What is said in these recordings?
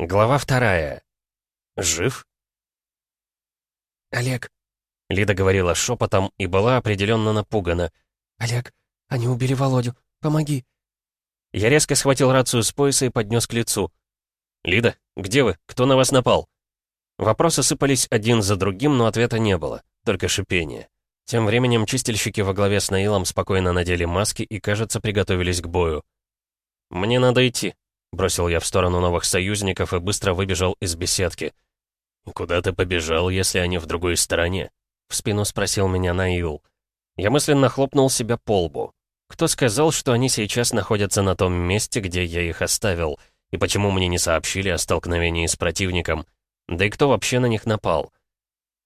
Глава вторая. Жив? «Олег», — Лида говорила шепотом и была определенно напугана. «Олег, они убили Володю. Помоги». Я резко схватил рацию с пояса и поднес к лицу. «Лида, где вы? Кто на вас напал?» Вопросы сыпались один за другим, но ответа не было, только шипение. Тем временем чистильщики во главе с Наилом спокойно надели маски и, кажется, приготовились к бою. «Мне надо идти», Бросил я в сторону новых союзников и быстро выбежал из беседки. «Куда ты побежал, если они в другой стороне?» В спину спросил меня Наил. Я мысленно хлопнул себя по лбу. Кто сказал, что они сейчас находятся на том месте, где я их оставил? И почему мне не сообщили о столкновении с противником? Да и кто вообще на них напал?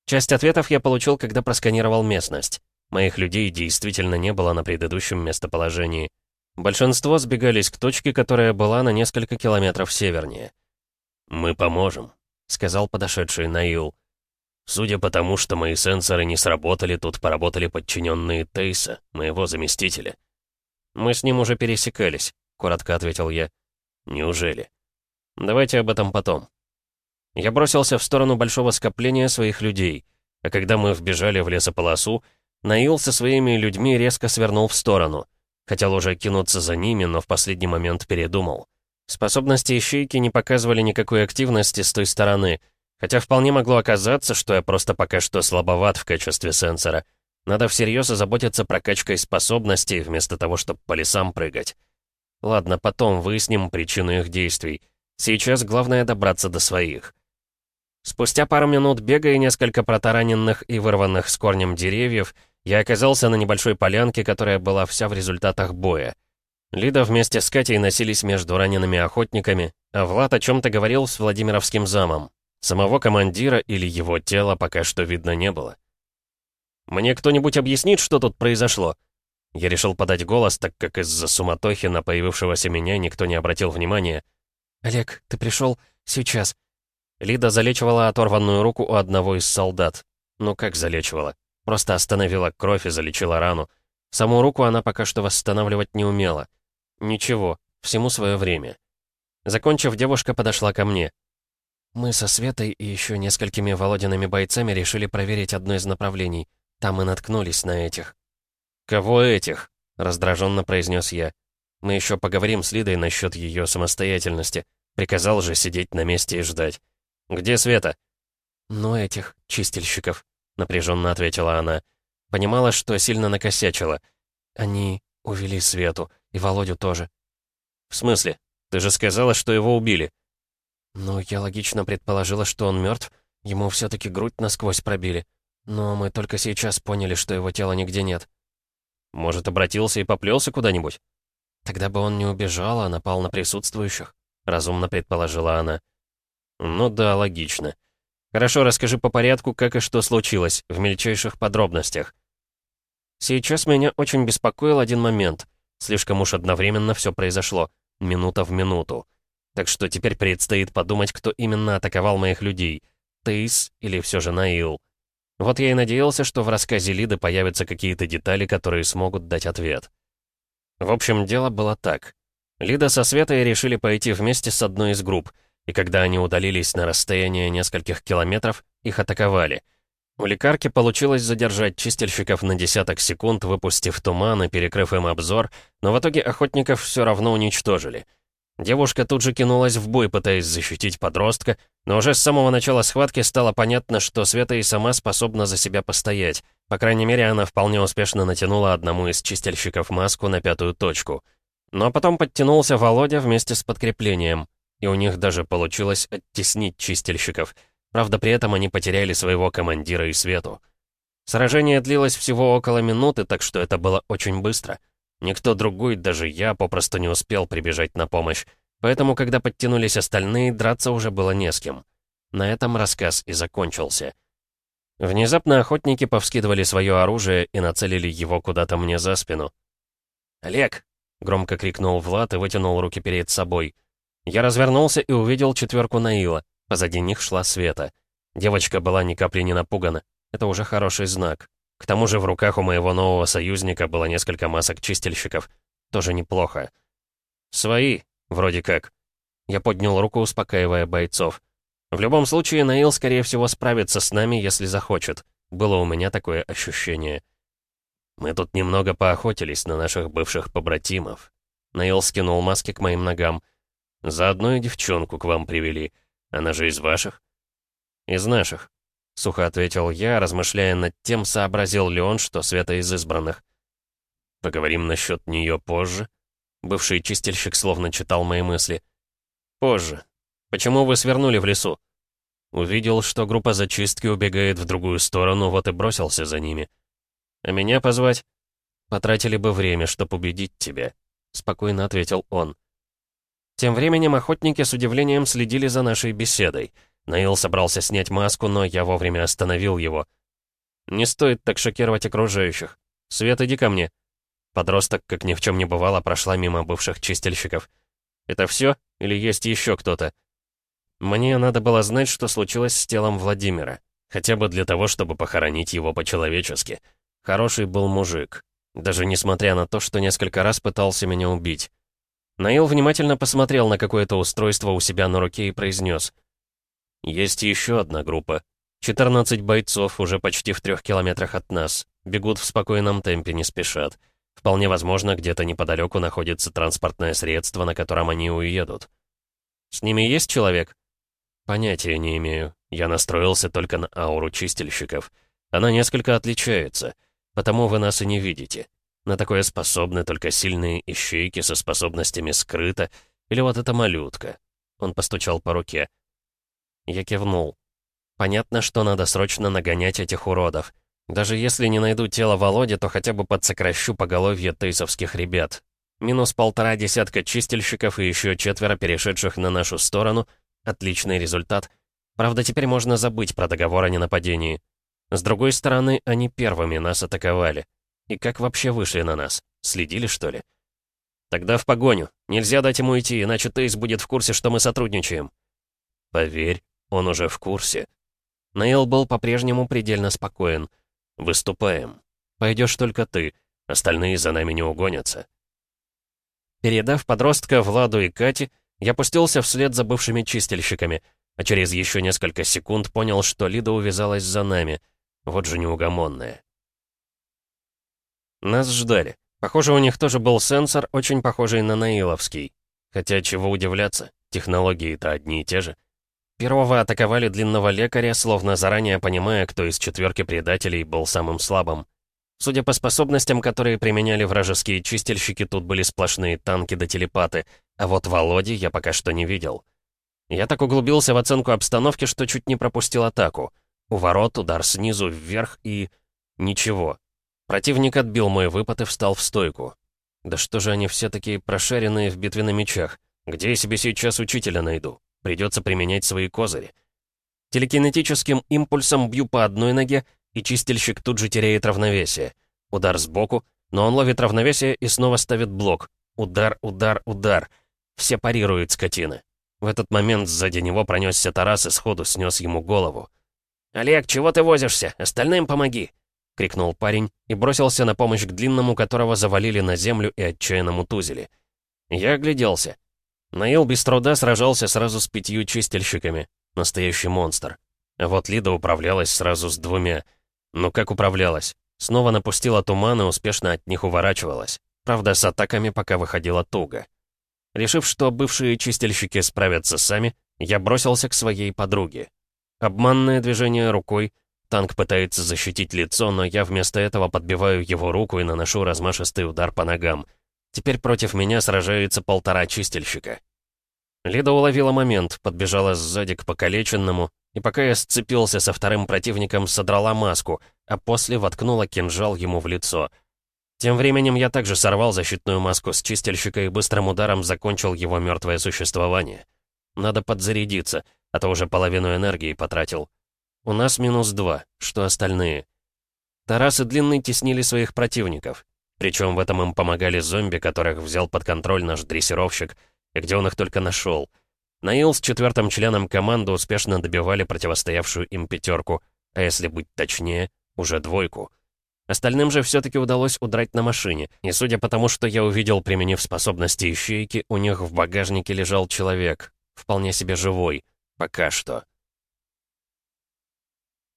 Часть ответов я получил, когда просканировал местность. Моих людей действительно не было на предыдущем местоположении. Большинство сбегались к точке, которая была на несколько километров севернее. «Мы поможем», — сказал подошедший Наил. «Судя по тому, что мои сенсоры не сработали, тут поработали подчиненные Тейса, моего заместителя». «Мы с ним уже пересекались», — коротко ответил я. «Неужели?» «Давайте об этом потом». Я бросился в сторону большого скопления своих людей, а когда мы вбежали в лесополосу, Наил со своими людьми резко свернул в сторону. Хотел уже кинуться за ними, но в последний момент передумал. Способности ищейки не показывали никакой активности с той стороны, хотя вполне могло оказаться, что я просто пока что слабоват в качестве сенсора. Надо всерьез озаботиться прокачкой способностей, вместо того, чтобы по лесам прыгать. Ладно, потом выясним причину их действий. Сейчас главное добраться до своих. Спустя пару минут бега и несколько протараненных и вырванных с корнем деревьев, я оказался на небольшой полянке, которая была вся в результатах боя. Лида вместе с Катей носились между ранеными охотниками, а Влад о чем-то говорил с Владимировским замом. Самого командира или его тела пока что видно не было. «Мне кто-нибудь объяснит, что тут произошло?» Я решил подать голос, так как из-за суматохи на появившегося меня никто не обратил внимания. «Олег, ты пришел сейчас». Лида залечивала оторванную руку у одного из солдат. Ну как залечивала? Просто остановила кровь и залечила рану. Саму руку она пока что восстанавливать не умела. Ничего, всему свое время. Закончив, девушка подошла ко мне. «Мы со Светой и еще несколькими Володиными бойцами решили проверить одно из направлений. Там мы наткнулись на этих». «Кого этих?» — раздраженно произнес я. «Мы еще поговорим с Лидой насчет ее самостоятельности. Приказал же сидеть на месте и ждать. Где Света?» «Ну, этих, чистильщиков». — напряженно ответила она. Понимала, что сильно накосячила. «Они увели Свету, и Володю тоже». «В смысле? Ты же сказала, что его убили». «Ну, я логично предположила, что он мертв. Ему все-таки грудь насквозь пробили. Но мы только сейчас поняли, что его тела нигде нет». «Может, обратился и поплелся куда-нибудь?» «Тогда бы он не убежал, а напал на присутствующих», — разумно предположила она. «Ну да, логично. Хорошо, расскажи по порядку, как и что случилось, в мельчайших подробностях. Сейчас меня очень беспокоил один момент. Слишком уж одновременно все произошло, минута в минуту. Так что теперь предстоит подумать, кто именно атаковал моих людей. Тейс или все же Наил. Вот я и надеялся, что в рассказе Лиды появятся какие-то детали, которые смогут дать ответ. В общем, дело было так. Лида со Светой решили пойти вместе с одной из групп — и когда они удалились на расстояние нескольких километров, их атаковали. У лекарки получилось задержать чистильщиков на десяток секунд, выпустив туман и перекрыв им обзор, но в итоге охотников все равно уничтожили. Девушка тут же кинулась в бой, пытаясь защитить подростка, но уже с самого начала схватки стало понятно, что Света и сама способна за себя постоять. По крайней мере, она вполне успешно натянула одному из чистильщиков маску на пятую точку. Но потом подтянулся Володя вместе с подкреплением и у них даже получилось оттеснить чистильщиков. Правда, при этом они потеряли своего командира и свету. Сражение длилось всего около минуты, так что это было очень быстро. Никто другой, даже я, попросту не успел прибежать на помощь. Поэтому, когда подтянулись остальные, драться уже было не с кем. На этом рассказ и закончился. Внезапно охотники повскидывали свое оружие и нацелили его куда-то мне за спину. «Олег!» — громко крикнул Влад и вытянул руки перед собой. Я развернулся и увидел четверку Наила. Позади них шла Света. Девочка была ни капли не напугана. Это уже хороший знак. К тому же в руках у моего нового союзника было несколько масок чистильщиков. Тоже неплохо. «Свои, вроде как». Я поднял руку, успокаивая бойцов. В любом случае, Наил, скорее всего, справится с нами, если захочет. Было у меня такое ощущение. Мы тут немного поохотились на наших бывших побратимов. Наил скинул маски к моим ногам. Заодно и девчонку к вам привели. Она же из ваших? Из наших. Сухо ответил я, размышляя над тем, сообразил ли он, что Света из избранных. Поговорим насчет нее позже. Бывший чистильщик словно читал мои мысли. Позже. Почему вы свернули в лесу? Увидел, что группа зачистки убегает в другую сторону, вот и бросился за ними. А меня позвать? Потратили бы время, чтобы убедить тебя. Спокойно ответил он. Тем временем охотники с удивлением следили за нашей беседой. Наил собрался снять маску, но я вовремя остановил его. «Не стоит так шокировать окружающих. Свет, иди ко мне». Подросток, как ни в чем не бывало, прошла мимо бывших чистильщиков. «Это все? Или есть еще кто-то?» Мне надо было знать, что случилось с телом Владимира. Хотя бы для того, чтобы похоронить его по-человечески. Хороший был мужик. Даже несмотря на то, что несколько раз пытался меня убить. Наил внимательно посмотрел на какое-то устройство у себя на руке и произнес. «Есть еще одна группа. 14 бойцов уже почти в трех километрах от нас. Бегут в спокойном темпе, не спешат. Вполне возможно, где-то неподалеку находится транспортное средство, на котором они уедут. С ними есть человек?» «Понятия не имею. Я настроился только на ауру чистильщиков. Она несколько отличается, потому вы нас и не видите. На такое способны только сильные ищейки со способностями скрыто, или вот эта малютка. Он постучал по руке. Я кивнул. Понятно, что надо срочно нагонять этих уродов. Даже если не найду тело Володи, то хотя бы подсокращу поголовье тейсовских ребят. Минус полтора десятка чистильщиков и еще четверо перешедших на нашу сторону. Отличный результат. Правда, теперь можно забыть про договор о ненападении. С другой стороны, они первыми нас атаковали. И как вообще вышли на нас? Следили, что ли? Тогда в погоню. Нельзя дать ему идти, иначе Тейс будет в курсе, что мы сотрудничаем. Поверь, он уже в курсе. Нейл был по-прежнему предельно спокоен. Выступаем. Пойдешь только ты. Остальные за нами не угонятся. Передав подростка Владу и Кате, я пустился вслед за бывшими чистильщиками, а через еще несколько секунд понял, что Лида увязалась за нами. Вот же неугомонная. Нас ждали. Похоже, у них тоже был сенсор, очень похожий на Наиловский. Хотя чего удивляться, технологии-то одни и те же. Первого атаковали длинного лекаря, словно заранее понимая, кто из четверки предателей был самым слабым. Судя по способностям, которые применяли вражеские чистильщики, тут были сплошные танки да телепаты, а вот Володи я пока что не видел. Я так углубился в оценку обстановки, что чуть не пропустил атаку. У ворот удар снизу вверх и... Ничего. Противник отбил мой выпад и встал в стойку. Да что же они все такие прошаренные в битве на мечах? Где я себе сейчас учителя найду? Придется применять свои козыри. Телекинетическим импульсом бью по одной ноге, и чистильщик тут же теряет равновесие. Удар сбоку, но он ловит равновесие и снова ставит блок. Удар, удар, удар. Все парируют скотины. В этот момент сзади него пронесся Тарас и сходу снес ему голову. «Олег, чего ты возишься? Остальным помоги!» — крикнул парень и бросился на помощь к длинному, которого завалили на землю и отчаянно мутузили. Я огляделся. Наил без труда сражался сразу с пятью чистильщиками. Настоящий монстр. А вот Лида управлялась сразу с двумя. Ну как управлялась? Снова напустила туман и успешно от них уворачивалась. Правда, с атаками пока выходила туго. Решив, что бывшие чистильщики справятся сами, я бросился к своей подруге. Обманное движение рукой, Танк пытается защитить лицо, но я вместо этого подбиваю его руку и наношу размашистый удар по ногам. Теперь против меня сражается полтора чистильщика. Лида уловила момент, подбежала сзади к покалеченному, и пока я сцепился со вторым противником, содрала маску, а после воткнула кинжал ему в лицо. Тем временем я также сорвал защитную маску с чистильщика и быстрым ударом закончил его мертвое существование. Надо подзарядиться, а то уже половину энергии потратил. У нас минус два, что остальные? Тарас и Длинный теснили своих противников. Причем в этом им помогали зомби, которых взял под контроль наш дрессировщик, и где он их только нашел. Наил с четвертым членом команды успешно добивали противостоявшую им пятерку, а если быть точнее, уже двойку. Остальным же все-таки удалось удрать на машине, и судя по тому, что я увидел, применив способности ищейки, у них в багажнике лежал человек, вполне себе живой, пока что.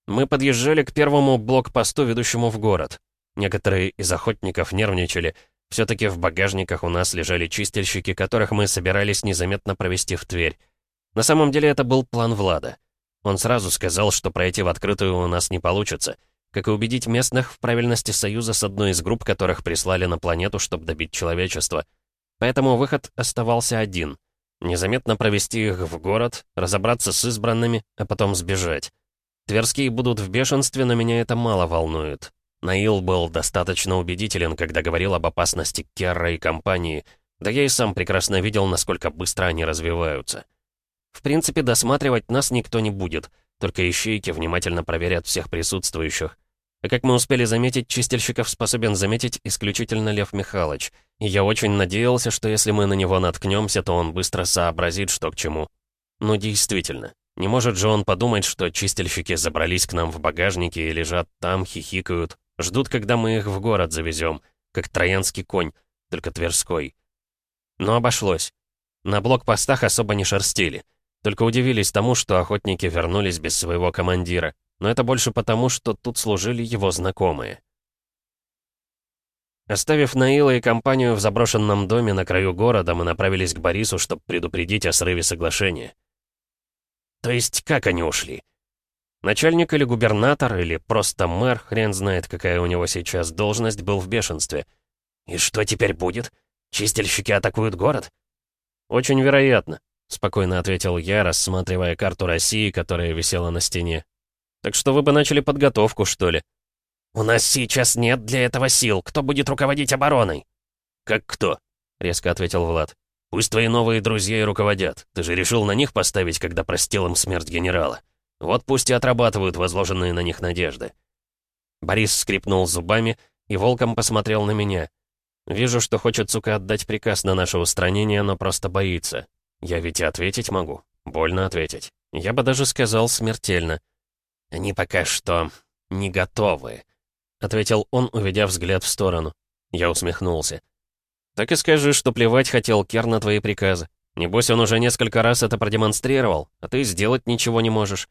Мы подъезжали к первому блокпосту, ведущему в город. Некоторые из охотников нервничали. Все-таки в багажниках у нас лежали чистильщики, которых мы собирались незаметно провести в Тверь. На самом деле это был план Влада. Он сразу сказал, что пройти в открытую у нас не получится — как и убедить местных в правильности союза с одной из групп, которых прислали на планету, чтобы добить человечество. Поэтому выход оставался один. Незаметно провести их в город, разобраться с избранными, а потом сбежать. Тверские будут в бешенстве, но меня это мало волнует. Наил был достаточно убедителен, когда говорил об опасности Керра и компании, да я и сам прекрасно видел, насколько быстро они развиваются. В принципе, досматривать нас никто не будет, только ищейки внимательно проверят всех присутствующих. А как мы успели заметить, чистильщиков способен заметить исключительно Лев Михайлович. И я очень надеялся, что если мы на него наткнемся, то он быстро сообразит, что к чему. Ну, действительно. Не может же он подумать, что чистильщики забрались к нам в багажнике и лежат там, хихикают, ждут, когда мы их в город завезем, как троянский конь, только Тверской. Но обошлось. На блокпостах особо не шерстили. Только удивились тому, что охотники вернулись без своего командира но это больше потому, что тут служили его знакомые. Оставив Наила и компанию в заброшенном доме на краю города, мы направились к Борису, чтобы предупредить о срыве соглашения. То есть, как они ушли? Начальник или губернатор, или просто мэр, хрен знает, какая у него сейчас должность, был в бешенстве. И что теперь будет? Чистильщики атакуют город? Очень вероятно, спокойно ответил я, рассматривая карту России, которая висела на стене. Так что вы бы начали подготовку, что ли?» «У нас сейчас нет для этого сил. Кто будет руководить обороной?» «Как кто?» — резко ответил Влад. «Пусть твои новые друзья и руководят. Ты же решил на них поставить, когда простил им смерть генерала. Вот пусть и отрабатывают возложенные на них надежды». Борис скрипнул зубами и волком посмотрел на меня. Вижу, что хочет, сука, отдать приказ на наше устранение, но просто боится. Я ведь и ответить могу. Больно ответить. Я бы даже сказал смертельно. «Они пока что не готовы», — ответил он, уведя взгляд в сторону. Я усмехнулся. «Так и скажи, что плевать хотел Кер на твои приказы. Небось, он уже несколько раз это продемонстрировал, а ты сделать ничего не можешь».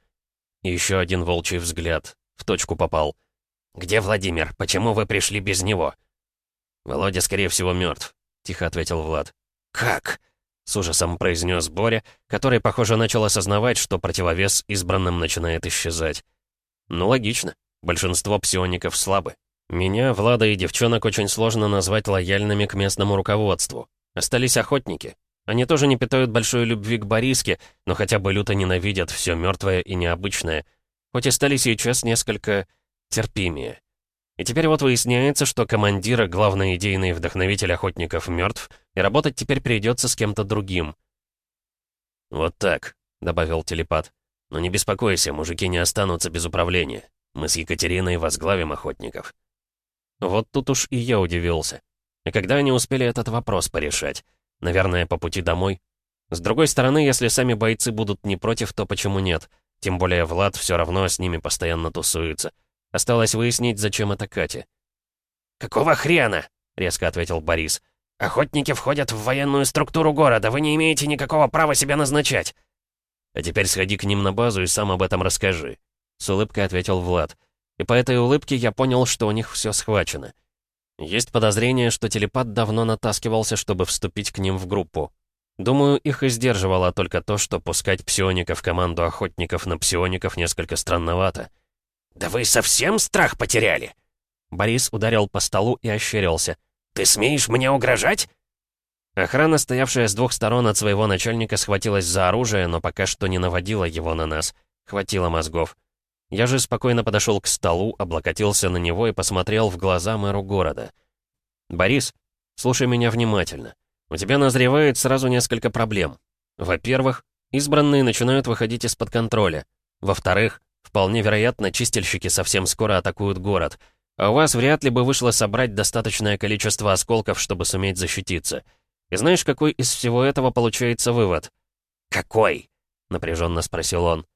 И еще один волчий взгляд. В точку попал. «Где Владимир? Почему вы пришли без него?» «Володя, скорее всего, мертв», — тихо ответил Влад. «Как?» — с ужасом произнес Боря, который, похоже, начал осознавать, что противовес избранным начинает исчезать. «Ну, логично. Большинство псиоников слабы. Меня, Влада и девчонок очень сложно назвать лояльными к местному руководству. Остались охотники. Они тоже не питают большой любви к Бориске, но хотя бы люто ненавидят все мертвое и необычное. Хоть и стали сейчас несколько терпимее. И теперь вот выясняется, что командира, главный идейный вдохновитель охотников, мертв, и работать теперь придется с кем-то другим. «Вот так», — добавил телепат. «Но не беспокойся, мужики не останутся без управления. Мы с Екатериной возглавим охотников». Вот тут уж и я удивился. И когда они успели этот вопрос порешать? Наверное, по пути домой? С другой стороны, если сами бойцы будут не против, то почему нет? Тем более Влад все равно с ними постоянно тусуется. Осталось выяснить, зачем это Кате. «Какого хрена?» — резко ответил Борис. «Охотники входят в военную структуру города. Вы не имеете никакого права себя назначать». «А теперь сходи к ним на базу и сам об этом расскажи», — с улыбкой ответил Влад. И по этой улыбке я понял, что у них все схвачено. Есть подозрение, что телепат давно натаскивался, чтобы вступить к ним в группу. Думаю, их и сдерживало только то, что пускать псионика в команду охотников на псиоников несколько странновато. «Да вы совсем страх потеряли?» Борис ударил по столу и ощерился. «Ты смеешь мне угрожать?» Охрана, стоявшая с двух сторон от своего начальника, схватилась за оружие, но пока что не наводила его на нас. Хватило мозгов. Я же спокойно подошел к столу, облокотился на него и посмотрел в глаза мэру города. «Борис, слушай меня внимательно. У тебя назревает сразу несколько проблем. Во-первых, избранные начинают выходить из-под контроля. Во-вторых, вполне вероятно, чистильщики совсем скоро атакуют город. А у вас вряд ли бы вышло собрать достаточное количество осколков, чтобы суметь защититься. И знаешь, какой из всего этого получается вывод? «Какой?» — напряженно спросил он.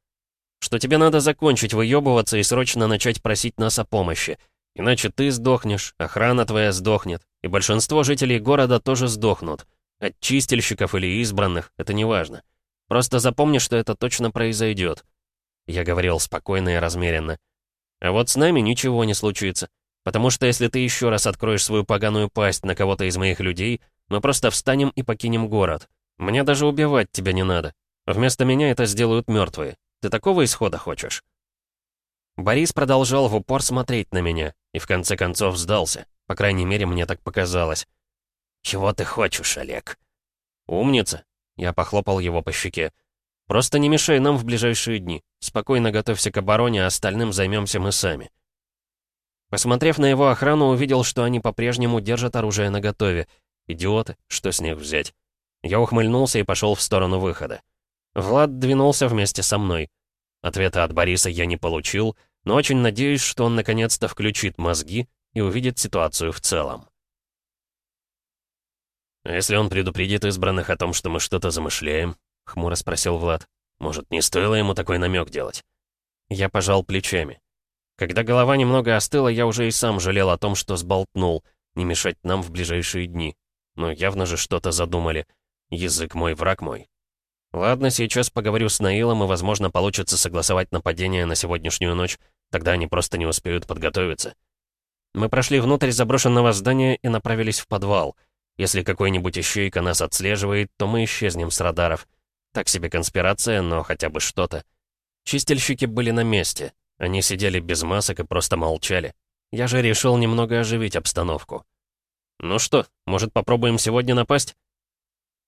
«Что тебе надо закончить выебываться и срочно начать просить нас о помощи. Иначе ты сдохнешь, охрана твоя сдохнет, и большинство жителей города тоже сдохнут. От чистильщиков или избранных, это не важно. Просто запомни, что это точно произойдет. Я говорил спокойно и размеренно. А вот с нами ничего не случится. Потому что если ты еще раз откроешь свою поганую пасть на кого-то из моих людей, мы просто встанем и покинем город. Мне даже убивать тебя не надо. Вместо меня это сделают мертвые. Ты такого исхода хочешь?» Борис продолжал в упор смотреть на меня и в конце концов сдался. По крайней мере, мне так показалось. «Чего ты хочешь, Олег?» «Умница!» Я похлопал его по щеке. «Просто не мешай нам в ближайшие дни. Спокойно готовься к обороне, а остальным займемся мы сами». Посмотрев на его охрану, увидел, что они по-прежнему держат оружие наготове. Идиоты, что с них взять? Я ухмыльнулся и пошел в сторону выхода. Влад двинулся вместе со мной. Ответа от Бориса я не получил, но очень надеюсь, что он наконец-то включит мозги и увидит ситуацию в целом. «А если он предупредит избранных о том, что мы что-то замышляем?» — хмуро спросил Влад. «Может, не стоило ему такой намек делать?» Я пожал плечами. Когда голова немного остыла, я уже и сам жалел о том, что сболтнул, не мешать нам в ближайшие дни. Но явно же что-то задумали. Язык мой, враг мой. Ладно, сейчас поговорю с Наилом, и, возможно, получится согласовать нападение на сегодняшнюю ночь. Тогда они просто не успеют подготовиться. Мы прошли внутрь заброшенного здания и направились в подвал. Если какой-нибудь ищейка нас отслеживает, то мы исчезнем с радаров. Так себе конспирация, но хотя бы что-то. Чистильщики были на месте. Они сидели без масок и просто молчали. Я же решил немного оживить обстановку. «Ну что, может, попробуем сегодня напасть?»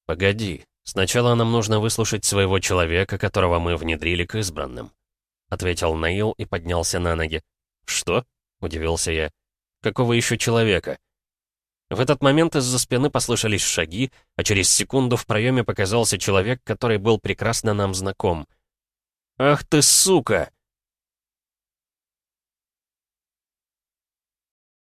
«Погоди. Сначала нам нужно выслушать своего человека, которого мы внедрили к избранным», — ответил Наил и поднялся на ноги. «Что?» — удивился я. «Какого еще человека?» В этот момент из-за спины послышались шаги, а через секунду в проеме показался человек, который был прекрасно нам знаком. «Ах ты, сука!»